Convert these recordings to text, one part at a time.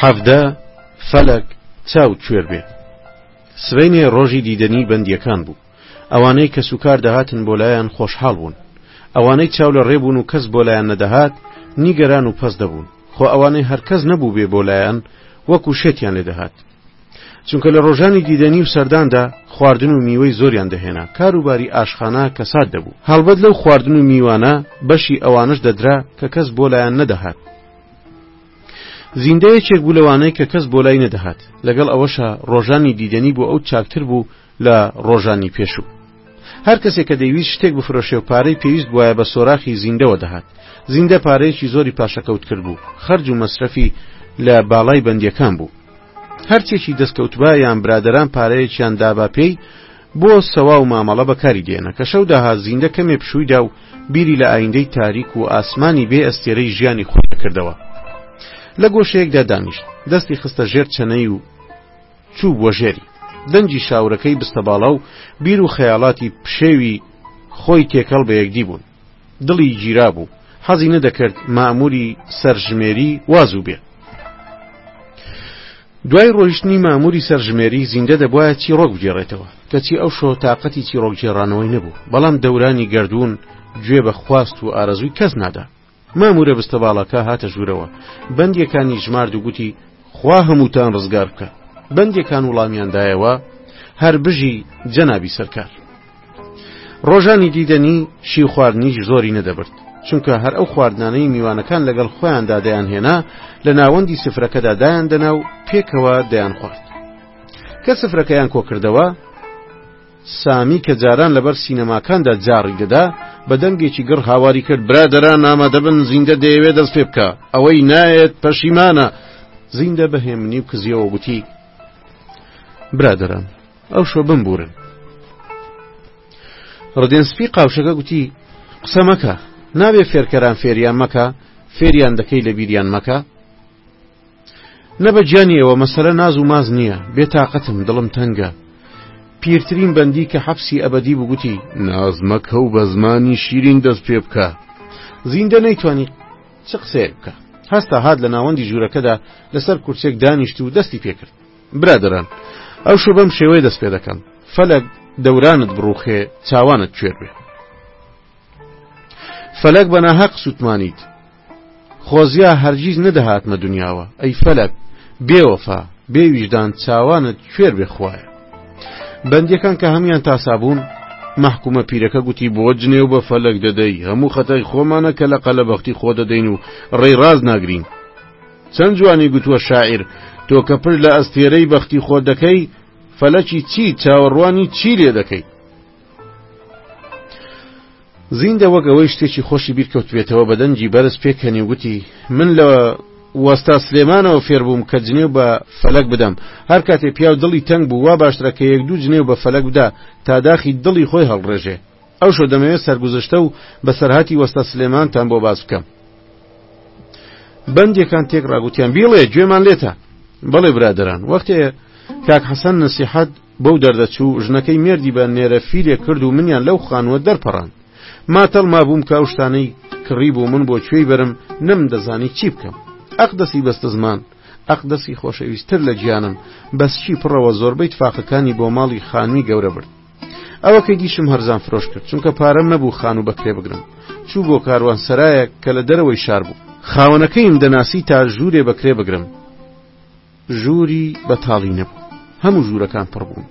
حەڤدە فەلەک چاو کوێر بێ سبەینێ ڕۆژی دیدەنی بەندیەکان بوو ئەوانەی کەسوکار دەهاتن بۆ لایان خۆشحاڵ بوون، ئەوانەی چاو لە ڕێ بوون و کەس بۆ لایان نەدەهات نیگەران و پەست دەبوون، خۆ ئەوانەی هەر کەس نەبووبێ بۆ لایان وەکوو شێتیان لێ دەهات. چونکە لە ڕۆژانی دیدەنی و سەرداندا خواردن و میوەی زۆریان دەهێنا، کاروباری ئاشخانا کەسات دەبوو. هەڵبەت لەو خواردن و میوانە بەشی ئەوانەش دەدرا کە کەس بۆ لایان نەدەهات. زیندە یەکێک بوو لەوانەی کە کەس بۆ لای نەدەهات، لەگەڵ ئەوەشا ڕۆژانی دیدەنی بۆ ئەو چاکتر بوو، لە ڕۆژانی پێشوو هەر کەسێک کە دەیویست شتێک بفرۆشێ و پارەی پێویست بوایە بە سۆراخی زیندەوە دەهات زیندە پارەیەکی زۆری پاشەکەوت کردبوو خەرج و مەسرەفی لە باڵای بەندیەکان بوو هەرچێکی دەستکەوتبا یان برادران پارەیەکیان دابا پێی بۆ سەوا و مامەڵە بەکاری دێنە کە شەو داهات زیندە کەمێ پشوویدا و بیری لە ئایندەی تاریک و ئاسمانی بێ ئەستێرەی ژیانی خۆی کردەوە لە گۆشەیەکدا دانیشت دەستی خستە ژێر چەنەی و چوو بووە ژێری دەنگی شاورەکەی بستە باڵا و بیر و خەیاڵاتی پشێوی خۆی تێکەڵ بە یەکدی بوون. دڵی گیرابوو، حەزی نەدەکرد مامووری سەرژمێری وا زوو بێ. دوای ڕۆیشتنی مامووری سەرژمێری زیندە دەبوایە چیڕۆک بگێڕێتەوە، کەچی ئەوشۆ تاقەتی چیڕۆکگێڕانەوەی نەبوو، بەڵام دەورانی گەردوون گوێ بە خواست و ئارەزووی کەس نادا. مامورە بستە باڵاکە هاتە ژوورەوە بەندیەکانی ژمارد و گوتی خوا هەمووتان ڕزگار بکە بەندیەکان وڵامیاندایەوە هەر بژی جەنابی سەرکار ڕۆژانی دیدەنی شی خواردنیش زۆری نەدەبرد چونکە هەر ئەو خواردنانەی میوانەکان لەگەڵ خۆیاندا دەیان هێنا لە ناوەندی سفرەکەدا دایان دەنا و پێکەوە دەیان خوارد کە سفرەکەیان کۆکردەوە سامی کە جاران لەبەر سینەماکاندا جاڕی دەدا، بە دەنگێکی گڕ هاواری کرد، برادەران ئامادەبن، زیندە دەیەوێت دەست پێ بکا، ئەوەی نایەت پەشیمانە. زیندە بە هێمنی و کزییەوە گوتی، برادەران، ئەوشۆ بمبوورن. ڕدێنسپی قاوشەکە گوتی، قسە مەکە، نابێ فێرکەران فێریان مەکە، فێریان دەکەی لەبیریان مەکە. نە بە گیانی ئێوە مەسەلە ناز و ماز نییە، بێ تاقەتم، دڵم تەنگە. پیرترین بەندی کە حەپسی ئەبەدی بوو گوتی. ناز مەکە و بە زمانی شیرین دەست پێ بکە. زیندە نەیتوانی چ قسەیەک بکا. هەستا هات لە ناوەندی ژوورەکەدا لە سەر کورسێک دانیشت و دەستی پێ کرد. برادەران، ئەوشۆ بەم شێوەیە دەست پێ دەکەم. فەلەک دەورانت بڕووخێ، چاوانت کوێر بێ. فەلەک بە ناهەق سوتمانیت خۆزیا هەرگیز نەدەهاتنە دنیاوە ئەی فەلەک بێوەفا بێویژدان چاوانت کوێر بێ خوایە بەندەکان کە هەموان تاسابوون محکومە پیرەکە گوتی بۆ جنێو بە فەلەک دەدەی هەموو خەتای خۆمانە کە لە قەلەبەختی خۆ دەدەین و ڕێی ڕاز ناگرین چەند جوانی گوتووە شاعیر تۆ کە پر لە ئەستێرەی بەختی خۆ دەکەی فەلەکی چی چاوەڕوانی چی لێ دەکەیت زیندە وەک ئەوەی شتێکی خۆشی بیرکەوتبێتەوە بە دەنگی بەرز پێکەنی و گوتی من لە وەستا سلێمانەوە فێربووم کە جنێو بە فەلەک بدەم هەر کاتێ پیاو دڵی تەنگ بوو وا باشترە کە یەک دوو جنێو بە فەلەک بدا تا داخی دڵی خۆی هەڵڕێژێ ئەو شۆ دەمەوێت سەرگوزشتە و بەسەرهاتی وەستا سلێمانتان بۆ باس بکەم بەندێکان تێک ڕاگوتیان بیڵێ گوێمان لێتە بەڵێ برادران وەختێ کاک حەسەن نسیحەت بەو دەردە چوو، ژنەکەی مێردی بە نێرە فیلێک کرد و منیان لەو خانووە دەرپەڕاند. ماتەڵ مابووم کە ئەو شتانەی کڕیبوو من بۆ کوێی بەرم، نەمدەزانی چی بکەم. ئەقدەسی بەستەزمان، ئەقدەسی خۆشەویست تر لە گیانم، بە سکی پڕەوە زۆربەی تفاقەکانی بۆ ماڵی خانمی گەورە برد. ئەوەکەی دیشم هەرزان فرۆش کرد، چونکە پارەم نەبوو خانوو بە کرێ بگرم. چوو بۆ کاروانسەرایەک کە لە دەرەوەی شار بوو. خاوەنەکەیم دەناسی تا ژوورێ بە کرێ بگرم. ژووری بەتاڵی نەبوو هەموو ژوورەکان پڕ بوون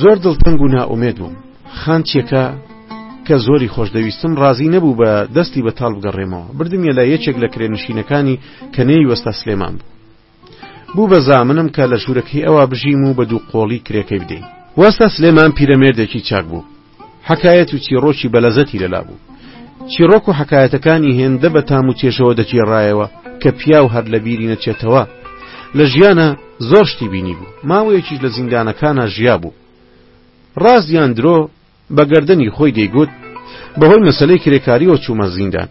زۆر دڵتەنگ و نائومێد بووم خانچیەکە کە زۆری خۆشدەویستم ڕازی نەبوو بە دەستی بەتاڵ بگەڕێمەوە بردمیە لە یەکێک لە کرێنشینەکانی کە نێوی وەستا سلێمان بوو بوو بە زامنم کە لە ژوورەکەی ئەوە بژیم و بە دوو قۆڵی کرێکەی بدەین وەستا سلێمان پیرەمێردێکی چاک بوو حەکایەت و چیڕۆکی بە لەزەتی لەلا بوو. چیڕۆک و حەکایەتەکانی هێندە بە تام و چێژەوە دەگێڕایەوە کە پیاو هەر لە بیری نەچێتەوە. لە ژیانە زۆر شتی بینی بوو، ماوەیەکیش لە زیندانەکانە ژیا بوو. ڕاست یان درۆ، بە گەردەنی خۆی دەیگوت، بەهۆی مەسەلەی کرێکارییەوە چوومە زیندان.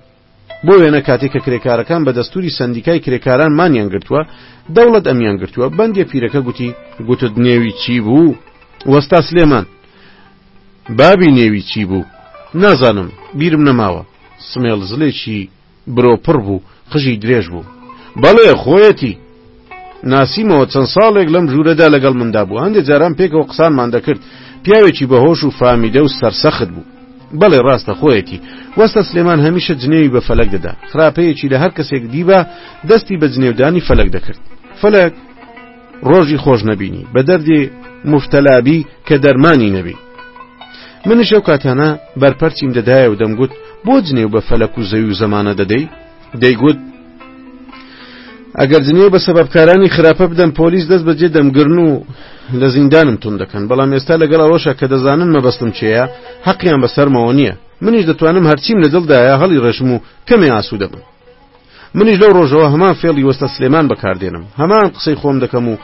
بۆ وێنە کاتێ کە کرێکارەکان بە دەستوری سەندیکای کرێکاران مانیان گرتووە، دەوڵەت ئەمیان گرتووە، بەندێ پیرەکە گوتی، گوتت نێوی چی بوو؟ وەستا سلێمان، بابی نێوی چی بوو؟ نازانم، بیرم نەماوە. سمێڵ زلێکی برۆپڕ بوو، قژی درێژ بوو. بەڵێ، خۆیەتی! ناسیمەوە چەند ساڵێک لەم ژوورەدا لەگەڵ مندا بوو هەندێ جاران پێکەوە قسانمان دەکرد پیاوێکی بەهۆش و فامیدە و سەرسەخت بوو بەڵێ ڕاستە خۆیەتی وەستە سلێمان هەمیشە جنێوی بە فەلەک دەدا خراپەیەکی لە هەر کەسێک دیبا دەستی بە جنێودانی فەلەک دەکرد فەلەک ڕۆژی خۆش نەبینی بە دەردی مفتەلابی کە دەرمانی نەبی منش ئەو کاتانە بەرپەرچیم دەدایە و دەمگوت بۆ جنێو بە فەلەک و زەوی و زەمانە دەدەی دەیگوت ئەگەر جنێو بە سەبابکارانی خراپە بدەم پۆلیس دەست بەجێ دەمگرن و لە زیندانم تون دەکەن بەڵام ئێستا لەگەڵ ئەوەشە کە دەزانن مەبەستم چێە حەقیان بەسەرمەوە نییە منیش دەتوانم هەرچیم لە دڵدایە هەڵی ڕێشم و کەمێ ئاسوو دەبم منیش لەو ڕۆژەوە هەمان فێڵی وەستە سلێمان بەکاردێنم هەمان قسەی خۆم دەکەم و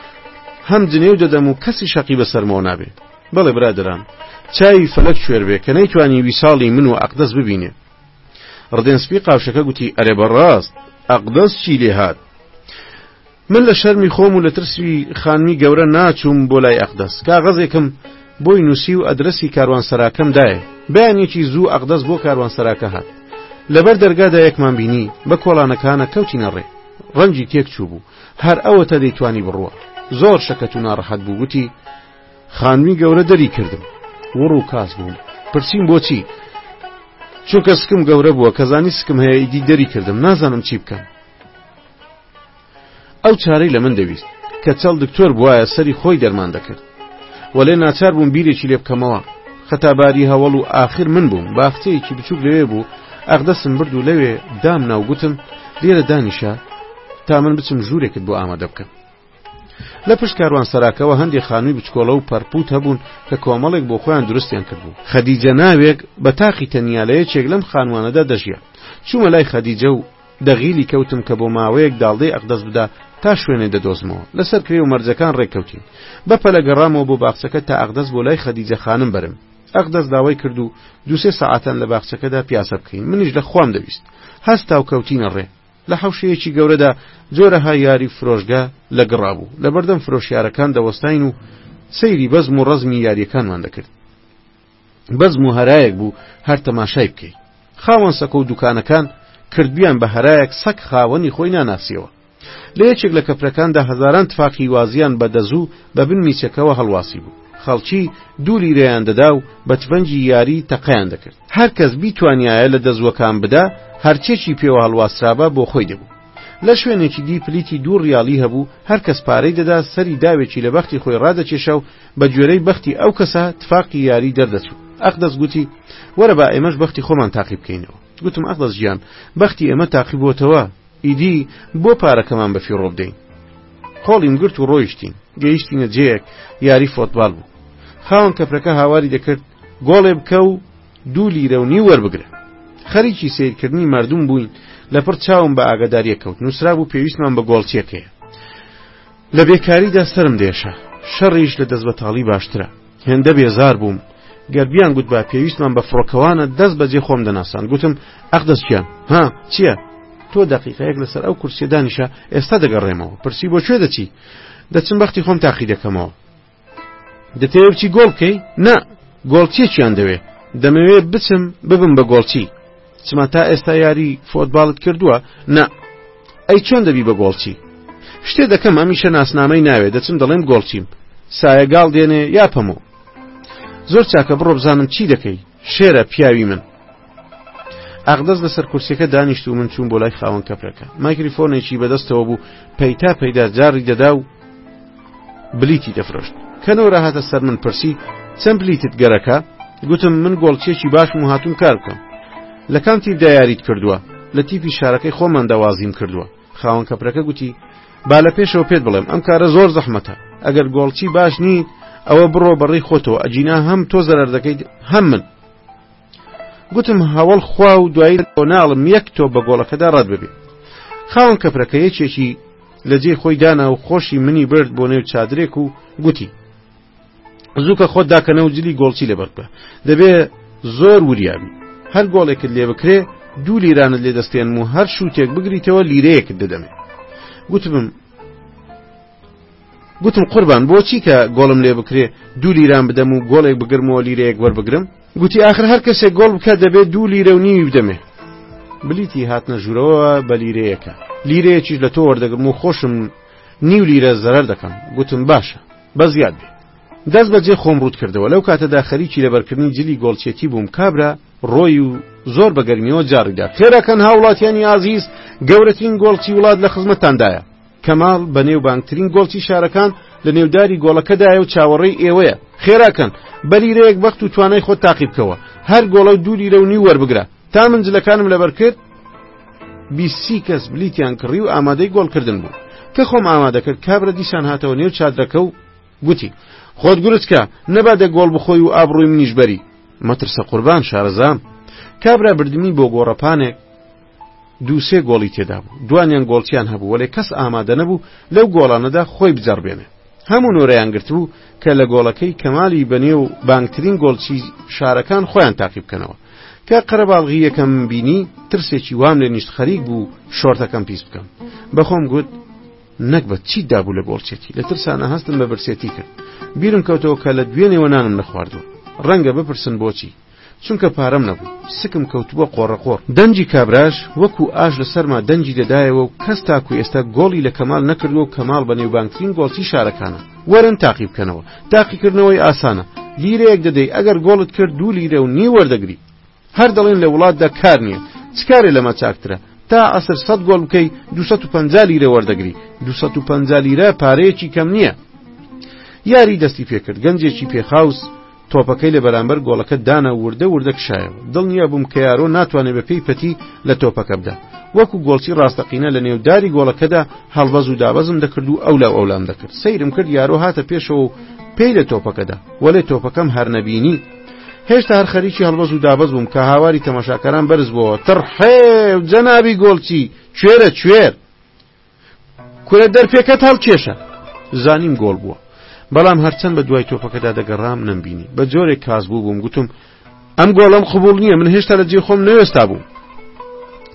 هەم جنێو دەدەم و کەسی شەقی بەسەرمەوە نابێ بەڵێ برادران چاوی فەلەک شوێر بێ کە نەیتوانی ویساڵی من و ئەقدەست ببینێ ڕدێن سپی قاوشەکە گوتی ئەرێ بەڕاست ئەقدەس چی لێ هات من لە شەرمی خۆم و لە ترسوی خانمی گەورە ناچووم بۆ لای ئەقدەس کاغەزێکم بۆی نووسی و ئەدرسی کاروانسەراکەم دایە بەیانێکی زوو ئەقدەس بۆ کاروانسەراکە هات لەبەر دەرگادا یەکمان بینی بە کۆڵانەکانە کەوتینە ڕێ ڕەنجی تێک چوو بوو هەر ئەوەتە دەیتوانی بڕوە زۆر شەکەت و ناڕەحەت بوو گوتی خانمی گەورە دەری کردم وڕ و کاس بووم پرسیم بۆچی چونکە سکم گەورە بووە کەزانی سکم هەیە ئیدی دەری کردم نازانم چی بکەم ئەو چارەی لە من دەویست کە چەڵ دکتۆر بواە سەری خۆی دەرمان دەکرد وەلێ ناچار بووم بیرێکی لێ بکەمەوە خەتاباری هەوڵ و ئاخر من بووم باخچەیەکی بچووک لەوێ بوو ئەغدەسم برد و لەوێ دام ناوگوتم لێرە دانیشە تا من بچم ژوورێکت بۆ ئامادە بکەم لە پشت کاروانسەراکەوە هەندێ خانووی بچکۆڵە و پەڕپووت هەبوون کە کۆمەڵێک بۆ خۆیان دروستیان کردبوو خەدیجە ناوێک بە تاقی تەنیا لە یەکێک لەم خانوانەدا دەژیا چوومە لای خەدیجە و دەغیلی کەوتم کە بۆ ماوەیەک داڵدەی ئەقدەست بدا تا شوێنێ دەدۆزمەوە لەسەر کرێ و مەرجەکان ڕێککەوتین بە پەلە گەڕامەوە بۆ باخچەکە تا ئەقدەست بۆ لای خەدیجە خانم بەرم ئەقدەست داوای کرد و دوسێ سەعاتان لە باخچەکەدا پیاسە بکەین منیش لە خوام دەویست هەستا و کەوتینە ڕێ لە حەوشەیەکی گەورەدا جۆرەها یاری و فرۆشگا لە گڕا بوو، لەبەردەم فرۆشیارەکان دەوەستاین و سەیری بەزم و ڕەزمی یارییەکانمان دەکرد. بەزم و هەرایەک بوو هەر تەماشای بکەی. خاوەن سەکۆ و دوکانەکان کردبیان بە هەرایەک سەگ خاوەنی خۆی ناناسیەوە. لە یەکێک لە کەپرەکاندا هەزاران تفاقی وازیان بە دەزوو بە بن میچەکەوە هەڵواسیبوو. خەڵکی دوو لیرەیان دەدا و بە تفەنگی یاری تەقەیان دەکرد. هەر کەس بیتوانیایە لە دەزووەکان بدا، هەرچێکی پێوە هەڵواسرابا بۆ خۆی دەبوو. لە شوێنێکی دی پلیتی دوو ڕیاڵی هەبوو، هەر کەس پارەی دەدا، سەری داوێکی لە بەختی خۆی ڕادەکێشا و بە گوێرەی بەختی ئەو کەسە تفاقی یاری دەردەچوو. ئەقدەس گوتی، وەرە با ئێمەش بەختی خۆمان تاقی بکەینەوە. گوتم، ئەقدەس گیان، بەختی ئێمە تاقی بۆتەوە. ئیدی بۆ پارەکەمان بە فیڕۆ بدەین؟ قۆڵیم گرت و ڕۆیشتین، گەیشتینە جێیەک یاری فۆتبال بوو. خاوەن کەپرەکە هاواری دەکرد گۆڵێ بکە و دوو لیرە و نیو وەربگرە. خەریکی سەیرکردنی مردم بووین، لەپڕ چاوم بە ئاگاداریە کەوت، نووسرابوو پێویستمان بە گۆڵچیەکەیە. لە بێکاریدا سەرم دێشا، شەڕیش لە دەستبەتاڵی باشترە. هێندە بێزار بووم گەر بیان گوتبا پێویستمان بە فڕۆکەوانە دەست بەجێ خۆم دەناسان گوتم ئەقدەست گیان ها چییە تۆ دقیقەیەک لەسەر ئەو کورسیە دانیشە ئێستا دەگەڕێمەوە پرسی بۆ کوێ دەچی دەچم بەختی خۆم تاقی دەکەمەوە دەتەوێ بچی گۆڵ بکەی نا گۆڵچیەکیان دەوێ دەمەوێ بچم ببم بە گۆڵچی چما تا ئێستا یاری فۆتباڵت کردووە نا ئەی چۆن دەبی بە گۆڵچی شتێ دەکەم ئەمیشە ناسنامەی ناوێ دەچم دەڵێم گۆڵچیم سایە گاڵ دێنێ یا پەمۆ زۆر چاکە بڕۆ بزانم چی دەکەی شێرە پیاوی من ئاغدەست لەسەر کورسەکە دانیشت و من چوون بۆ لای خاوەن کەپرەکە مایکریفۆنێکی بەدەستەوە بوو پەیتا پەیدا جاری دەدا و بلیتی دەفرۆشت کە نۆرە هاتە سەر من پرسی چەند بلیتت گەرەکە گوتم من گۆڵچێکی باشم و هاتوم کار بکەم لە کام تیپ دایاریت کردووە لە تیپی شارەکەی خۆمان داوازیم کردووە خاوەن کەپرەکە گوتی با لە پێشەوە پێت بڵێم ئەم کارە زۆر زەحمەتە ئەگەر گۆڵچی باش نیت ئەوە بڕۆ بەڕی خۆتەوە ئەجینا هەم تۆ زەرەر دەکەیت هەم من گوتم هەوڵ خوا و دوایی بۆ ناڵم یەک تۆ بە گۆڵەکەدا ڕەت ببێ خاوەن کەپرەکە یەکێکی لە جێی خۆی دانا و خۆشی منی برد بۆ نێو چادرێک و گوتی زووکە خۆت داکەنە و جلی گۆڵچی لەبەر بکە دەبێ زۆر وریابی هەر گۆڵێکت لێ بکرێ دوو لیرانت لێ دەستێنم و هەر شووتێک بگریتەوە لیرەیەکت دەدەمێ گوتبم گوتم قوربان بۆچی کە گۆڵم لێ بکرێ دوو لیران بدەم و گۆڵێک بگرمەوە لیرەیەک وەربگرم گوتی ئاخر هەر کەسێک گۆڵ بکە دەبێت دوو لیرە و نیوی بدەمێ بلیتی هاتنە ژوورەوە بە لیرەیەەکە لیرەیەکیش لە تۆ وەردەگرم و خۆشم نیو لیرە زەرەر دەکەم گوتم باشە بە زیاد بێ دەست بەجێ خۆم ڕوت کردەوە لەو کاتەدا خەریکی لەبەرکردنی جلی گۆڵچێتی بووم کابرا ڕۆی و زۆر بەگەرمیەوە جاڕیدا خێراکەن هاوڵاتیانی ئازیز گەورەترین گۆڵچی وڵات لە خزمەتاندایە کەمال، بەنێوبانگترین گۆڵچی شارەکان لە نێوداری گۆڵەکەدایە و چاوەڕێی ئێوەیە، خێرا کەن بە لیرەیەک بەخت و توانای خۆت تاقی بکەوە، هەر گۆڵە دوو لیرە و نیو وەربگرە، تا من جلەکانم لەبەر کرد، بیست سی کەس بلیتیان کڕی و ئامادەی گۆڵکردن بوون، کە خۆم ئامادەکرد، کابرا دیسان هاتەوە نێو چادرەکە و گوتی، خۆت گورج کە، نەبادە گۆڵ بخۆی و ئابڕووی منیش بەری. مەترسە قوربان شارەزام. کابرا بردمی بۆ گۆڕەپانێک، دوو سێ گۆڵی تێدابوو، دوانیان گۆڵچیان هەبوو، وەلێ کەس ئامادە نەبوو لەو گۆڵانەدا خۆی بجەڕبێنێ. هەموو نۆرەیان گرتبوو کە لە گۆڵەکەی کەمالی بە نێو بانگترین گۆڵچی شارەکان خۆیان تاقی بکەنەوە. کە قەرەباڵغی یەکەمم بینی، ترسێکی وام لێ نیشت خەریک بوو شۆرتەکەم پیس بکەم. بە خۆم گوت، نەگبەت چیت دابوو لە گۆڵچێتی؟ لە ترسانا هەستم بە برسێتی کرد. بیرم کەوتەوە کە لە دوێنێوە نانم نەخواردووە. ڕەنگە بپرسن بۆچی؟ چونکە پارەم نەبوو سکم کەوتبووە قۆڕە قۆڕ. دەنگی کابراش وەکو ئاش لە سەرما دەنگی دەدایەوە و کەس تاکو ئێستا گۆڵی لە کەمال نەکردووە و کەماڵ بە نێوبانگترین گۆڵچی شارەکانە. وەرن تاقی بکەنەوە. تاقیکردنەوەی ئاسانە. لیرەیەک دەدەی ئەگەر گۆڵت کرد دوو لیرە و نیو وەردەگری. هەر دەڵێن لە وڵاتدا کار نییە. چ کارێ لەمە چاکترە؟ تا عەسر سەد گۆڵ بکەی دوو سەد و پەنجا لیرە وەردەگری. دوو سەد و پەنجا لیرە پارەیەکی کەم نییە. یاری دەستی پێکرد. گەنجێکی پێخاوس. تۆپەکەی لە بەرامبەر گۆڵەکە دانا و وردە وردە کشایەوە، دڵنیا بووم کە یارۆ ناتوانێت بە پێی پەتی لە تۆپەکە بدا، وەکو گۆڵچی ڕاستەقینە لە نێو داری گۆڵەکەدا هەڵبەز و دابەزم دەکرد و ئەولا و ئەولام دەکرد، سەیرم کرد یارۆ هاتە پێشەوە و پێی لە تۆپەکەدا، وەلێ تۆپەکەم هەر نەبینی، هێشتا هەر خەریکی هەڵبەز و دابەز بووم کە هاواری تەماشاکەران بەرز بووەوە، تڕحێو جەنابی گۆڵچی، کوێرە کوێر! کورە دەرپێکەت هەڵکێشە زانیم گۆڵ بووە بەڵام هەرچەند بە دوای تۆپەکەدا دەگەڕام نەمبینی بە جۆرێک کاس بوو بووم گوتم ئەم گۆڵم قبول نییە من هێشتا لە جێ خۆم نەوێستا بووم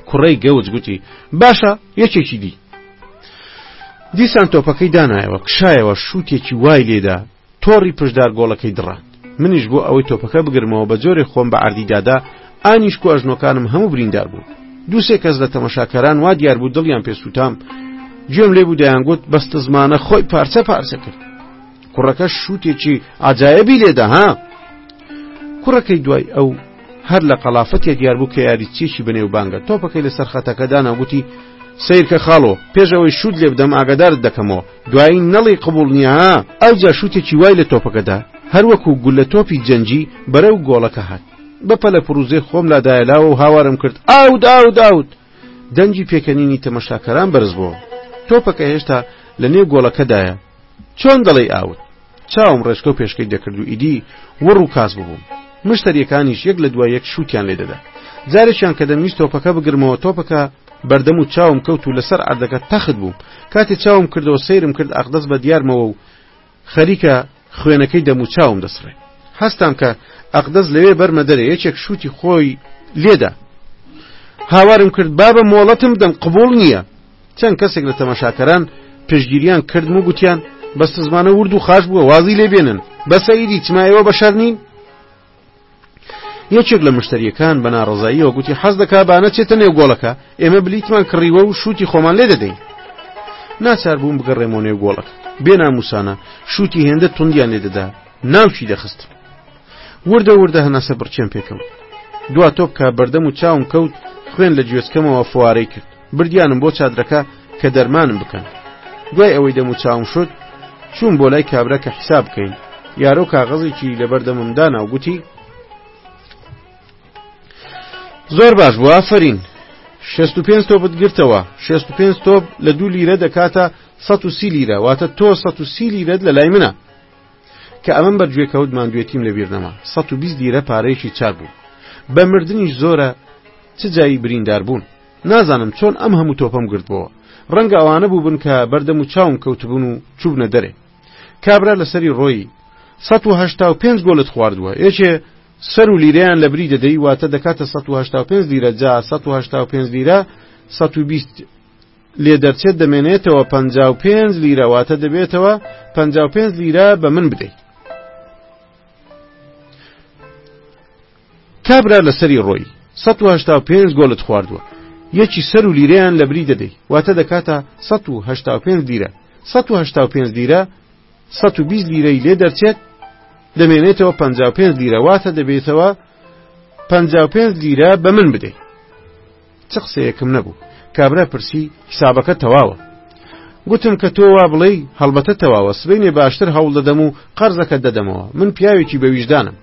کوڕەی گەوج گوتی باشە یەکێکی دی دیسان تۆپەکەی دانایەوە کشایەوە شووتێکی وای لێدا تۆڕی پشدار گۆڵەکەی دڕاند منیش بۆ ئەوەی تۆپەکە بگرمەوە بە جۆرێک خۆم بە عەردی دادا ئانیشکو و ئەژنۆکانم هەموو بریندار بوون دووسێ کەس لە تەمەشاکەران وا دیار بوو دڵیان پێ سووتام گوێم لێ بوو دەیانگوت بەستە زمانە خۆی پارچە پارچە کرد کوڕەکە شووتێکی ئاجایەبی لێدا ها کوڕەکەی دوای ئەو هەر لە قەڵافەتێ دیار بوو کە یاریچێکی بنێو بانگە تۆپەکەی لەسەر خەتەکەدا ناگوتی سیرکە خاڵۆ پێشەوەی شوود لێ بدەم ئاگادارت دەکەمەوە دوایی نەڵێی قبوڵ نییە ها ئەوجا شوتێکی وای لە تۆپەکە دا هەر وەکو گولە تۆپی جەنگی بەرەو گۆڵەکە هات بە پەلە پڕوزێ خۆم لا دایە لاوە و هاوارم کرد ئاوت ئاوت ئاوت دەنگی پێکەنینی تەمەشاکەران بەرز بووە تۆپەکە هێشتا لە نێو گۆڵەکەدایە چۆن دەڵێی ئاوت چاوم ڕێشکە و پێشکەی دەکرد و ئیدی وڕ و کاس ببووم مشتەریەکانیش یەک لە دوای یەک شووتیان لێ دەدا جارێکیان کە دەمویست تۆپەکە بگرمەوە تۆپەکە بەردەم و چاوم کەوت و لەسەر عەردەکە تەخت بووم کاتێ چاوم کردەوە سەیرم کرد ئەقدەس بە دیارمەوە و خەریکە خوێنەکەی دەم و چاوم دەسڕێ هەستام کە ئەقدەس لەوێ بەرمە دەرێ یەکێک شووتی خۆی لێدا هاوارم کرد بابە مۆڵەتم دەم قبول نییە چەند کەسێک لە تەمەشاکەران پشگیریان کردم و گوتیان بەستە زمانە ورد و خاش بووە وازی لێ بێنن بەسەیری چمایەوە بەشەر نین یەکێک لە مشتریەکان بە ناڕزاییەوە گوتی حەز دەکا بانە چێتە نێو گۆڵەکە ئێمە بلیتمان کڕیوە و شووتی خۆمان لێ دەدەین ناچار بووم بگەڕێمەوە نێو گۆڵەکە بێ ناموسانە شووتی هێندە توندیان لێ دەدا ناوچی دەخست وردە وردە هەناسە بڕچێن پێکەوە دوا تۆپکە بەردەم و چاوم کەوت خوێن لە گوێچکەمەوە فوارەی کرد بردیانم بۆ چادرەکە کە دەرمانم بکەن دوای ئەوەی دەم و چاوم شد چوون بۆ لای کابرا کە حیساب بکەین یارۆ کاغەزێکی لەبەر دەممدانا و گوتی زۆر باش بوو ئافرین 65 تۆ بتگرتەوە 65 تۆ لە دوو لیرە دەکاتە 130 لیرە واتە تۆ 130 لیرەت لە لای منە کە ئەمەم بەرگوێ کەوت ماندوێتیم لە بیرنەما 120 لیرە پارەیەکی چاک بوو بە مردنیش زۆرە چ جایی بریندار بوون نازانم چۆن ئەم هەموو تۆپەم گرتبۆوە. ڕەنگە ئەوانە بووبن کە بەر دەم و چاوم کەوتبوون و چووبنە دەرێ. کابرا لە سەری ڕۆیی. سەد و هەشتا و پێنج گۆلت خواردووە. یەکێ سەر و لیرەیان لە بری دەدەی، واتە دەکاتە سەد و هەشتا و پێنج لیرە، جا سەد و هەشتا و پێنج لیرە سەد و بیست لێ دەرچێت دەمێنێتەوە پەنجا و پێنج لیرە، واتە دەبێتەوە پەنجا و پێنج لیرە بە من بدەی. کابرا لەسەری ڕۆی سەد و هەشتا و پێنج گۆلت خواردوە یەکی سەر و لیرەیان لەبری دەدەی واتە دەکاتە سەد و هەشتا و پێنج لیرە سەد و هەشتا و پێنج لیرە سەد و بیست لیرەی لێ دەرچێت دەمێنێتەوە پەنجا و پێنج لیرە واتە دەبێتەوە پەنجا و پێنج لیرە بە من بدەی چ قسەیەکم نەبوو کابرا پرسی حسابەکە تەواوە گوتم کە تۆ وا بڵێی هەڵبەتە تەواوە سبینێ باشتر هەوڵ دەدەم و قەرزەکە دەدەمەوە من پیاوێکی بەویژدانم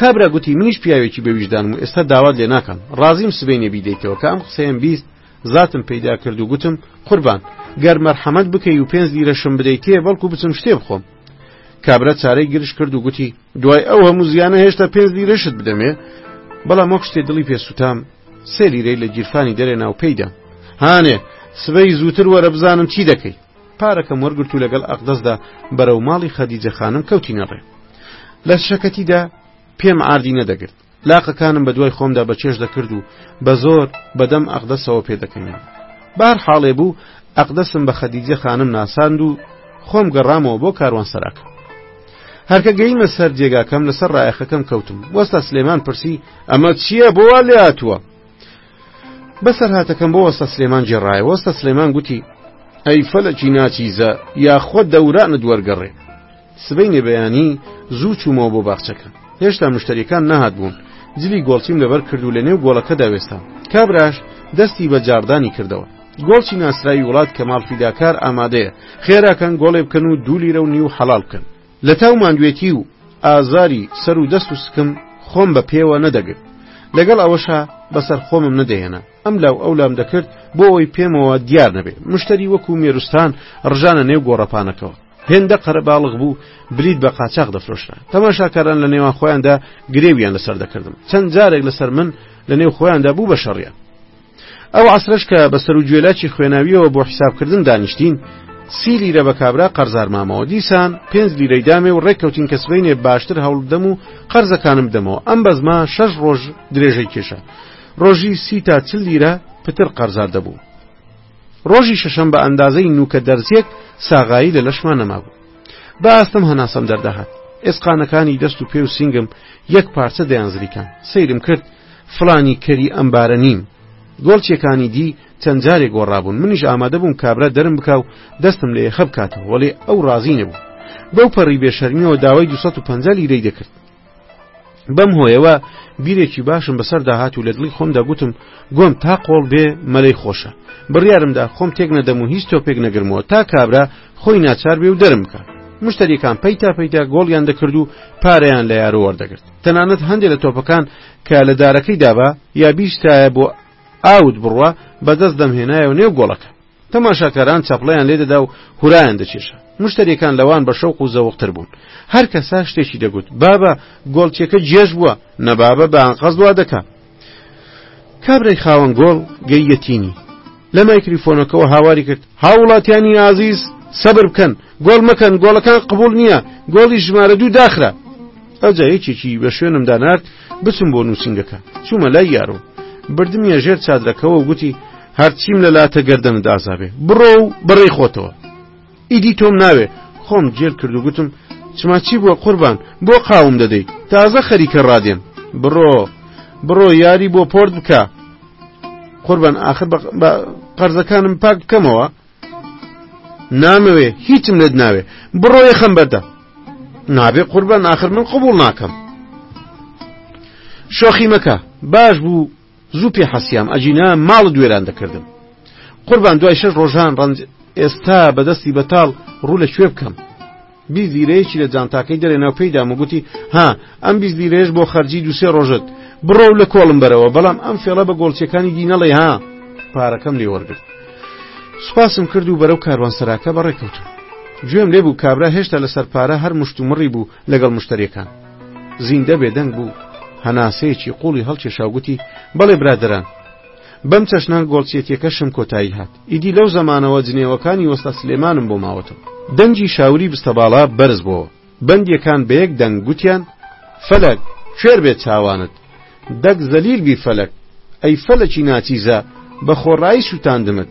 کابرا گوتی منیش پیاوێکی بەویژدانم و ئێستا داوات لێ ناکەم ڕازیم سبینێ بیدەیتەوە کە ئەم قسەیەم بیست زاتم پەیدا کرد و گوتم قوربان گەر مەرحەمەت بکەی و پێنج لیرەشم بدەیتێ بەڵکو بچم شتێ بخۆم کابرا چارەی گرژ کرد و گوتی دوای ئەو هەموو زیانە هێشتا پێنج لیرەشت بدەمێ بەڵام وەک شتێ دڵی پێسووتام سێ لیرەی لە گیرفانی دەرێ ناو پێیدا هانێ سبەی زووتر وەرە بزانم چی دەکەی پارەکەم وەرگرت و لەگەڵ ئەقدەستدا بەرەو ماڵی خەدیجە خانم کەوتینەڕێ لە شەکەتیدا پێم ئاردی نەدەگرت لاقەکانم بە دوای خۆمدا بە چێژ دەکرد و بە زۆر بە دەم ئەقدەسەوە پێدەکەنیان. بە هەر حاڵێ بوو ئەقدەسم بە خەدیجە خانم ناساند و خۆم گەڕامەوە بۆ کاروانسەراکە. هەرکە گەیمە سەر جێگاکەم لەسەر ڕایەخەکەم کەوتم وەستا سلێمان پرسی ئەمە چییە بۆ وا لاتووە؟ بەسەرهاتەکەم بۆ وەستا سلێمان جێڕایە وەستا سلێمان گوتی ئەی فەلەکی ناچیزە یاخۆ دەورانت وەرگەڕێ سبەینێ بەیانی زوو چوومەوە بۆ باخچەکە هێشتا مشتەریەکان نەهاتبوون جلی گۆڵچیم لەبەر کرد و لە نێو گۆڵەکەدا وێستام کابراش دەستی بە جاڕدانی کردەوە گۆڵچی ناسراوی وڵات کە ماڵ فیداکار ئامادەیە خێراکەن گۆڵێ بکەن و دوو لیرە و نیو حەڵال بکەن لە تاو ماندوێتی و ئازاری سەر و دەست و سکم خۆم بە پێوە نەدەگرت لەگەڵ ئەوەشا بەسەر خۆمم نەدەهێنا ئەم لاو ئەو لام دەکرد بۆ ئەوەی پێمەوە دیار نەبێ مشتری وەکو مێروستان ڕژانە نێو گۆڕەپانەکەەوە هێندە قەرەباڵغ بوو بلیت بە قاچاق دەفرۆشرا تەماشاکاران لە نێوان خۆیاندا گرێویان لەسەر دەکردم چەند جارێک لەسەر من لە نێو خۆیاندا بوو بە شەڕیان ئەو عسرش کە بە سەر و گوێلاکی خوێناویەوە بۆ حیسابکردن دانیشتین سی لیرە بە کابرا قەرزارمامەوە دیسان پێنج لیرەی دامێ و ڕێککەوتین کە سبینێ باشتر هەوڵدەم و قەرزەکانم دەمەوە ئەم بەزما شەش ڕۆژ درێژەی کێشە ڕۆژی سی تا چل لیرە پتر قەرزار دەبوو. ڕۆژی شەشەم بە ئەندازەی نووکە دەرزیەک ساغایی لە لەشمان نەمابوو. بە ئاستم هەناسەم دەردەهات. ئێسقانەکانی دەست و پێ و سنگم یەک پارچە دەیان زریکان. سەیرم کرد فلانی کەری ئەمبارە نیم. گۆڵچیەکانی دی چەند جارێک گۆڕابوون منیش ئامادە بووم کابرا دەرم بکە و دەستم لە یەخە بکاتەوە وەڵێ ئەو ڕازی نەبوو. بەو پەڕی بێشەرمیەوە داوای 250 لیرەی دەکرد. بەم هۆیەوە بیرێکی باشم بەسەردا هات و لە دڵی خۆمدا گوتم گۆم تا قۆڵ بێ مەلەی خۆشە بڕیارمدا خۆم تێک نەدەم و هیچ تۆپێک نەگرمەوە تا کابرا خۆی ناچار بێ و دەرم بکە مشتریەکان پەیتا پەیدا گۆڵیان دەکرد و پارەیان لە یارۆ وەردەگرت تەنانەت هەندێک لە تۆپەکان کە لە دارەکەی دابا یا بیستایە بۆ ئاوت بڕە بەدەست دەمهێنایە و نێو گۆڵەکە تەماشاکاران چەپڵەیان لێ دەدا و هورایان دەکێشا. مشتەریەکان لەوان بە شەوق و زەوقتر بوون. هەر کەسە شتێکی دەگوت، بابە، گۆڵچیەکە جێژ بووە، نە بابە، بە ئەنقەست وا دەکا. کابرای خاوەن گۆڵ گەییە تینی. لە مایکریفۆنەکەوە هاواری کرد، هاووڵاتیانی ئازیز، سەبر بکەن، گۆڵ مەکەن، گۆڵەکان قبوڵ نییە، گۆڵی ژمارە دوو داخرا. ئەوجا یەکێکی بە شوێنم دانارد بچم بۆ نووسینگەکە. چوومە لای یارۆ. بردمیە ژێر چادرەکەوە و گوتی، هەرچیم لە لاتە گەردەنت ئازابێ بڕۆ و بەڕێی خۆتەوە ئیدی تۆم ناوێ خۆم جێل کرد و گوتم چما چی بووە قوربان بۆ قاوم دەدەی تازە خەریکە ڕادێن بڕۆ بڕۆ یاری بۆ پۆرت بکە قوربان ئاخر بە قەرزەکانم پاک بکەمەوە نامەوێ هیچم لێت ناوێ بڕۆیە خەم بەردە نابێ قوربان ئاخر من قوبول ناکەم شۆخی مەکە باش بوو زوو پێ حەسیام ئەجینا ماڵت وێران دەکردم قوربان دوای شەش ڕۆژان ڕەنج ئێستا بەدەستی بەتاڵ ڕوو لە کوێ بکەم بیست لیرەیەکی لە جانتاکەی دەرێ ناو پێی دام و گوتی ها ئەم بیست لیرەیەش بۆ خەرجی دوسێ ڕۆژت بڕۆ لە کۆڵم بەرەوە بەڵام ئەم فێڵە بە گۆڵچەکانی دینەڵێ ها پارەکەم لێ وەرگرت سوپاسم کرد و بەرەو کاروانسەراکە بەڕێکەوتم گوێم لێ بوو کابرا هێشتا لەسەر پارە هەر مشتومڕی بوو لەگەڵ مشتریەکان زیندە بێدەنگ بوو، هەناسەیەکی قوڵی هەڵکێشا و گوتی، بەڵێ برادەران، بەم چەشنە گۆڵچیەتیەکەشم کۆتایی هات، ئیدی لەو زەمانەوە جنێوەکانی وەستا سلێمانم بۆ ماوەتەوە. دەنگی شاوری بستەباڵا بەرز بۆوە، بەندیەکان بە یەک دەنگ گوتیان، فەلەک، کوێر بێت چاوانت، دەک زەلیل بی فەلەک، ئەی فەلەکی ناچیزە، بە خۆڕایی سوتاندمت،